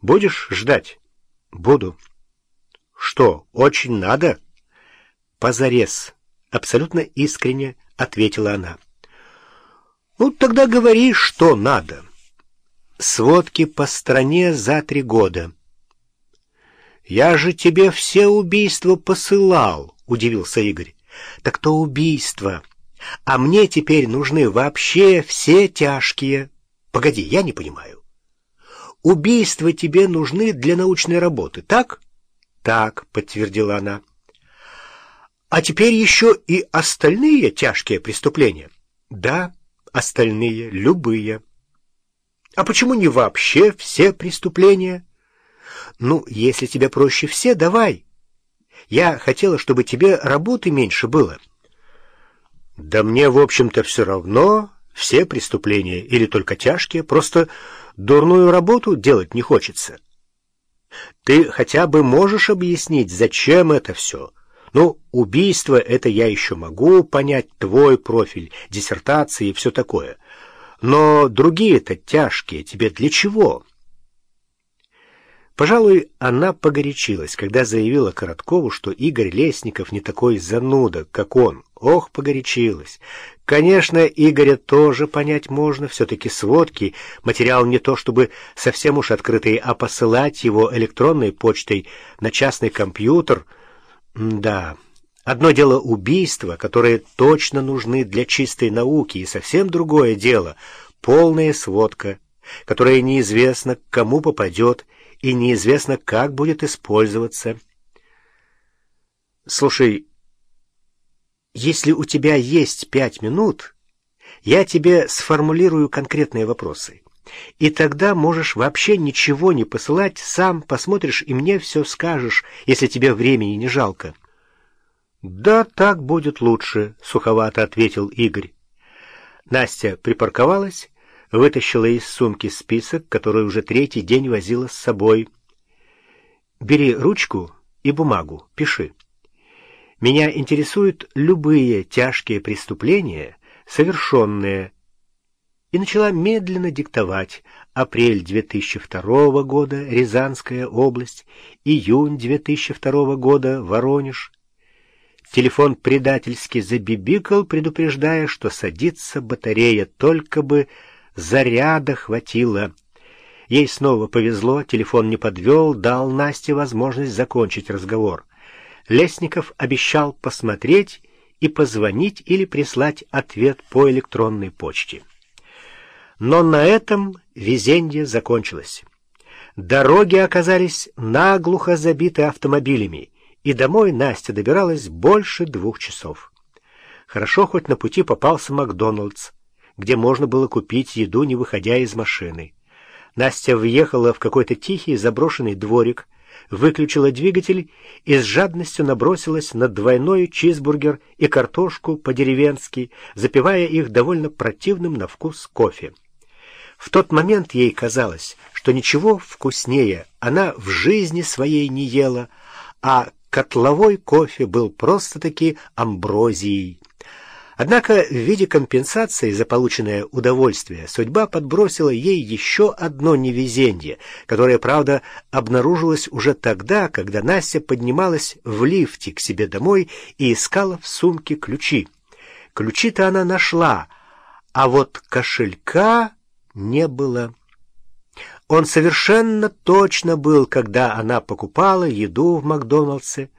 Будешь ждать? Буду. Что, очень надо? Позарез. Абсолютно искренне ответила она. Ну, тогда говори, что надо. Сводки по стране за три года. Я же тебе все убийства посылал, удивился Игорь. Так то убийства. А мне теперь нужны вообще все тяжкие. Погоди, я не понимаю. Убийства тебе нужны для научной работы, так? Так, подтвердила она. А теперь еще и остальные тяжкие преступления? Да, остальные, любые. А почему не вообще все преступления? Ну, если тебе проще все, давай. Я хотела, чтобы тебе работы меньше было. Да мне, в общем-то, все равно все преступления или только тяжкие, просто дурную работу делать не хочется. Ты хотя бы можешь объяснить, зачем это все? Ну, убийство — это я еще могу понять, твой профиль, диссертации и все такое. Но другие-то тяжкие тебе для чего?» Пожалуй, она погорячилась, когда заявила Короткову, что Игорь Лесников не такой зануда, как он. Ох, погорячилась. Конечно, Игоря тоже понять можно, все-таки сводки, материал не то чтобы совсем уж открытый, а посылать его электронной почтой на частный компьютер. да, одно дело убийства, которые точно нужны для чистой науки, и совсем другое дело — полная сводка, которая неизвестно, кому попадет, и неизвестно, как будет использоваться. Слушай, если у тебя есть пять минут, я тебе сформулирую конкретные вопросы. И тогда можешь вообще ничего не посылать, сам посмотришь и мне все скажешь, если тебе времени не жалко. — Да, так будет лучше, — суховато ответил Игорь. Настя припарковалась вытащила из сумки список, который уже третий день возила с собой. «Бери ручку и бумагу, пиши. Меня интересуют любые тяжкие преступления, совершенные». И начала медленно диктовать апрель 2002 года Рязанская область, июнь 2002 года Воронеж. Телефон предательски забибикал, предупреждая, что садится батарея, только бы Заряда хватило. Ей снова повезло, телефон не подвел, дал Насте возможность закончить разговор. Лесников обещал посмотреть и позвонить или прислать ответ по электронной почте. Но на этом везенье закончилось. Дороги оказались наглухо забиты автомобилями, и домой Настя добиралась больше двух часов. Хорошо, хоть на пути попался Макдоналдс где можно было купить еду, не выходя из машины. Настя въехала в какой-то тихий заброшенный дворик, выключила двигатель и с жадностью набросилась на двойной чизбургер и картошку по-деревенски, запивая их довольно противным на вкус кофе. В тот момент ей казалось, что ничего вкуснее она в жизни своей не ела, а котловой кофе был просто-таки амброзией. Однако в виде компенсации за полученное удовольствие судьба подбросила ей еще одно невезение, которое, правда, обнаружилось уже тогда, когда Настя поднималась в лифте к себе домой и искала в сумке ключи. Ключи-то она нашла, а вот кошелька не было. Он совершенно точно был, когда она покупала еду в Макдоналдсе,